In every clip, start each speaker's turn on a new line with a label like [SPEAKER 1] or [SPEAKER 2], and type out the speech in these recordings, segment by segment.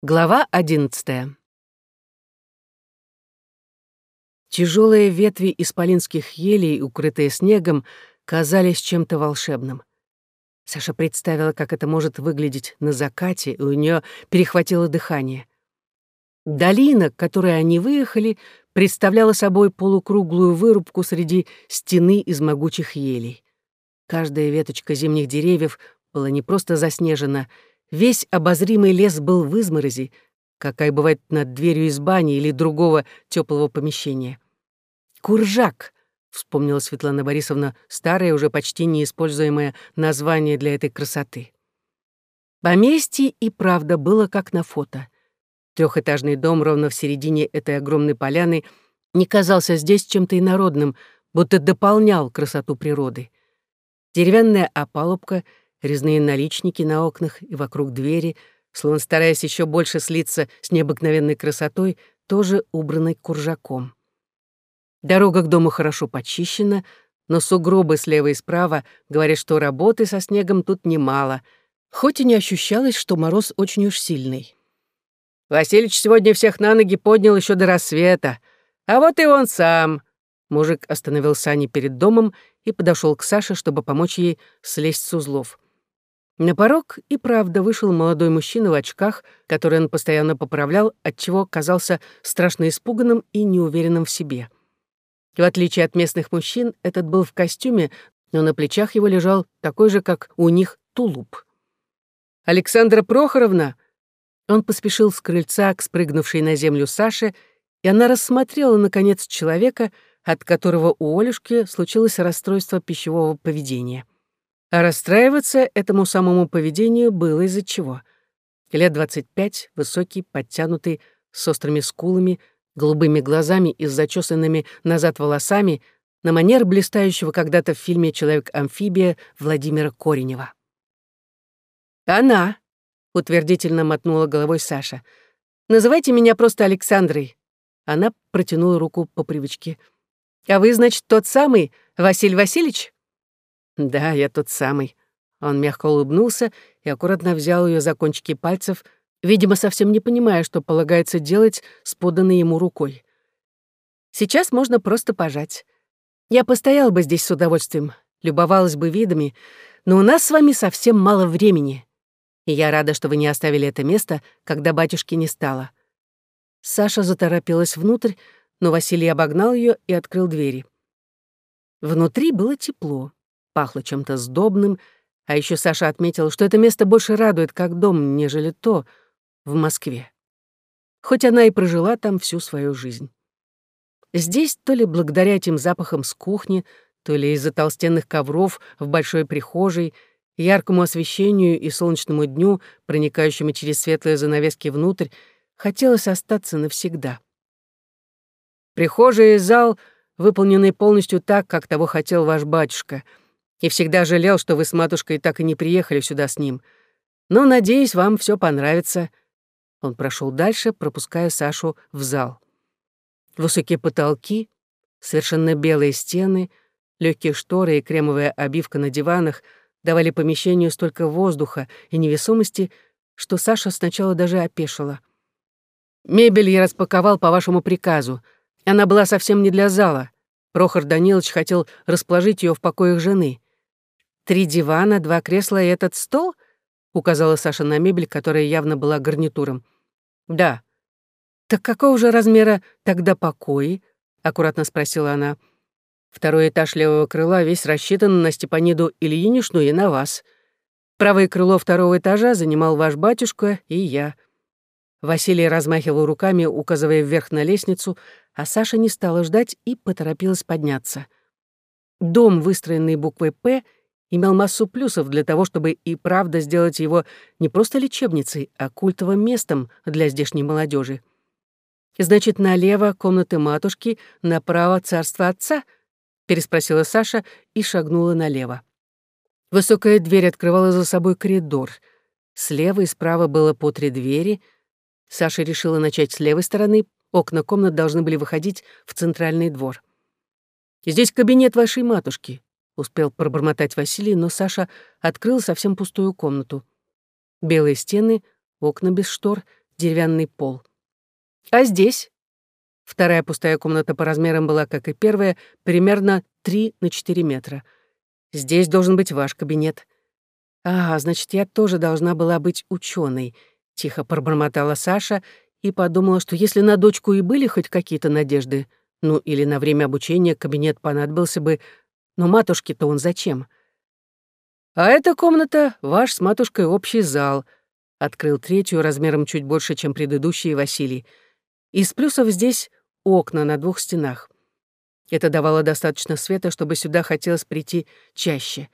[SPEAKER 1] Глава одиннадцатая. Тяжелые ветви исполинских елей, укрытые снегом, казались чем-то волшебным. Саша представила, как это может выглядеть на закате, и у нее перехватило дыхание. Долина, к которой они выехали, представляла собой полукруглую вырубку среди стены из могучих елей. Каждая веточка зимних деревьев была не просто заснежена — Весь обозримый лес был в изморози, какая бывает над дверью из бани или другого теплого помещения. «Куржак», — вспомнила Светлана Борисовна, старое, уже почти неиспользуемое название для этой красоты. Поместье и правда было как на фото. Трехэтажный дом ровно в середине этой огромной поляны не казался здесь чем-то инородным, будто дополнял красоту природы. Деревянная опалубка — резные наличники на окнах и вокруг двери, словно стараясь еще больше слиться с необыкновенной красотой, тоже убранной куржаком. Дорога к дому хорошо почищена, но сугробы слева и справа говорят, что работы со снегом тут немало, хоть и не ощущалось, что мороз очень уж сильный. «Василич сегодня всех на ноги поднял еще до рассвета, а вот и он сам», Мужик остановил сани перед домом и подошел к Саше, чтобы помочь ей слезть с узлов. На порог и правда вышел молодой мужчина в очках, который он постоянно поправлял, отчего казался страшно испуганным и неуверенным в себе. В отличие от местных мужчин, этот был в костюме, но на плечах его лежал такой же, как у них, тулуп. «Александра Прохоровна!» Он поспешил с крыльца к спрыгнувшей на землю Саше, и она рассмотрела, наконец, человека, от которого у Олюшки случилось расстройство пищевого поведения. А расстраиваться этому самому поведению было из-за чего. Лет двадцать пять, высокий, подтянутый, с острыми скулами, голубыми глазами и с зачесанными назад волосами, на манер блистающего когда-то в фильме «Человек-амфибия» Владимира Коренева. «Она», — утвердительно мотнула головой Саша. «Называйте меня просто Александрой». Она протянула руку по привычке. «А вы, значит, тот самый Василий Васильевич?» «Да, я тот самый». Он мягко улыбнулся и аккуратно взял ее за кончики пальцев, видимо, совсем не понимая, что полагается делать с поданной ему рукой. «Сейчас можно просто пожать. Я постояла бы здесь с удовольствием, любовалась бы видами, но у нас с вами совсем мало времени. И я рада, что вы не оставили это место, когда батюшки не стало». Саша заторопилась внутрь, но Василий обогнал ее и открыл двери. Внутри было тепло пахло чем-то сдобным, а еще Саша отметил, что это место больше радует как дом, нежели то в Москве. Хоть она и прожила там всю свою жизнь. Здесь то ли благодаря этим запахам с кухни, то ли из-за толстенных ковров в большой прихожей, яркому освещению и солнечному дню, проникающему через светлые занавески внутрь, хотелось остаться навсегда. Прихожая и зал, выполненный полностью так, как того хотел ваш батюшка — и всегда жалел, что вы с матушкой так и не приехали сюда с ним. Но, надеюсь, вам все понравится». Он прошел дальше, пропуская Сашу в зал. Высокие потолки, совершенно белые стены, легкие шторы и кремовая обивка на диванах давали помещению столько воздуха и невесомости, что Саша сначала даже опешила. «Мебель я распаковал по вашему приказу. Она была совсем не для зала. Прохор Данилович хотел расположить ее в покоях жены. «Три дивана, два кресла и этот стол?» — указала Саша на мебель, которая явно была гарнитуром. «Да». «Так какого же размера тогда покои?» — аккуратно спросила она. «Второй этаж левого крыла весь рассчитан на Степаниду Ильинишну и на вас. Правое крыло второго этажа занимал ваш батюшка и я». Василий размахивал руками, указывая вверх на лестницу, а Саша не стала ждать и поторопилась подняться. Дом, выстроенный буквой «П», имел массу плюсов для того, чтобы и правда сделать его не просто лечебницей, а культовым местом для здешней молодежи. «Значит, налево комнаты матушки, направо царство отца?» — переспросила Саша и шагнула налево. Высокая дверь открывала за собой коридор. Слева и справа было по три двери. Саша решила начать с левой стороны, окна комнат должны были выходить в центральный двор. «Здесь кабинет вашей матушки», успел пробормотать Василий, но Саша открыл совсем пустую комнату. Белые стены, окна без штор, деревянный пол. А здесь? Вторая пустая комната по размерам была, как и первая, примерно 3 на 4 метра. Здесь должен быть ваш кабинет. А, значит, я тоже должна была быть ученой, тихо пробормотала Саша и подумала, что если на дочку и были хоть какие-то надежды, ну или на время обучения кабинет понадобился бы, но матушке-то он зачем? А эта комната — ваш с матушкой общий зал, открыл третью размером чуть больше, чем предыдущий Василий. Из плюсов здесь окна на двух стенах. Это давало достаточно света, чтобы сюда хотелось прийти чаще.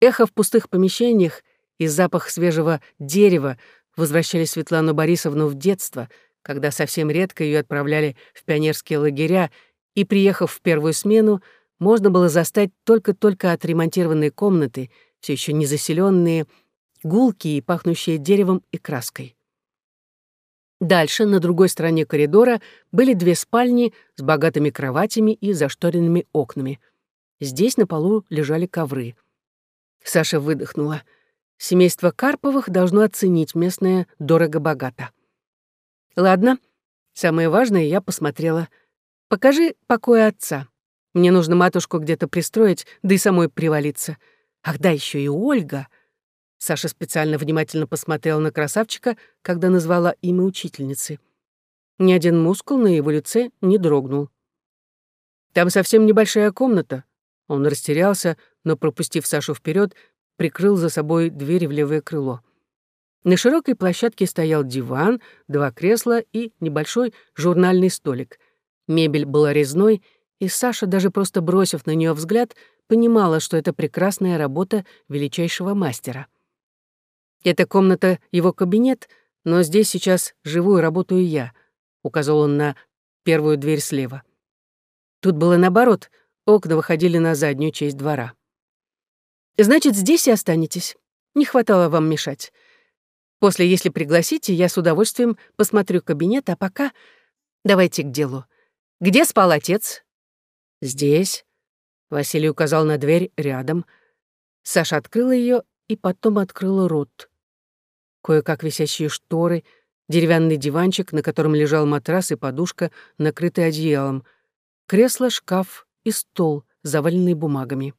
[SPEAKER 1] Эхо в пустых помещениях и запах свежего дерева возвращали Светлану Борисовну в детство, когда совсем редко ее отправляли в пионерские лагеря, и, приехав в первую смену, можно было застать только-только отремонтированные комнаты, все еще не заселенные, гулкие и пахнущие деревом и краской. Дальше, на другой стороне коридора, были две спальни с богатыми кроватями и зашторенными окнами. Здесь на полу лежали ковры. Саша выдохнула. Семейство Карповых должно оценить местное дорого-богато. Ладно, самое важное я посмотрела. Покажи покой отца. Мне нужно матушку где-то пристроить, да и самой привалиться. Ах да, еще и Ольга — Саша специально внимательно посмотрел на красавчика, когда назвала имя учительницы. Ни один мускул на его лице не дрогнул. «Там совсем небольшая комната». Он растерялся, но, пропустив Сашу вперед, прикрыл за собой дверь в левое крыло. На широкой площадке стоял диван, два кресла и небольшой журнальный столик. Мебель была резной, и Саша, даже просто бросив на нее взгляд, понимала, что это прекрасная работа величайшего мастера. Эта комната — его кабинет, но здесь сейчас живу и работаю я», — указал он на первую дверь слева. Тут было наоборот, окна выходили на заднюю часть двора. «Значит, здесь и останетесь. Не хватало вам мешать. После, если пригласите, я с удовольствием посмотрю кабинет, а пока давайте к делу. Где спал отец?» «Здесь», — Василий указал на дверь рядом. Саша открыла ее и потом открыла рот. Кое-как висящие шторы, деревянный диванчик, на котором лежал матрас и подушка, накрытый одеялом, кресло, шкаф и стол, заваленный бумагами.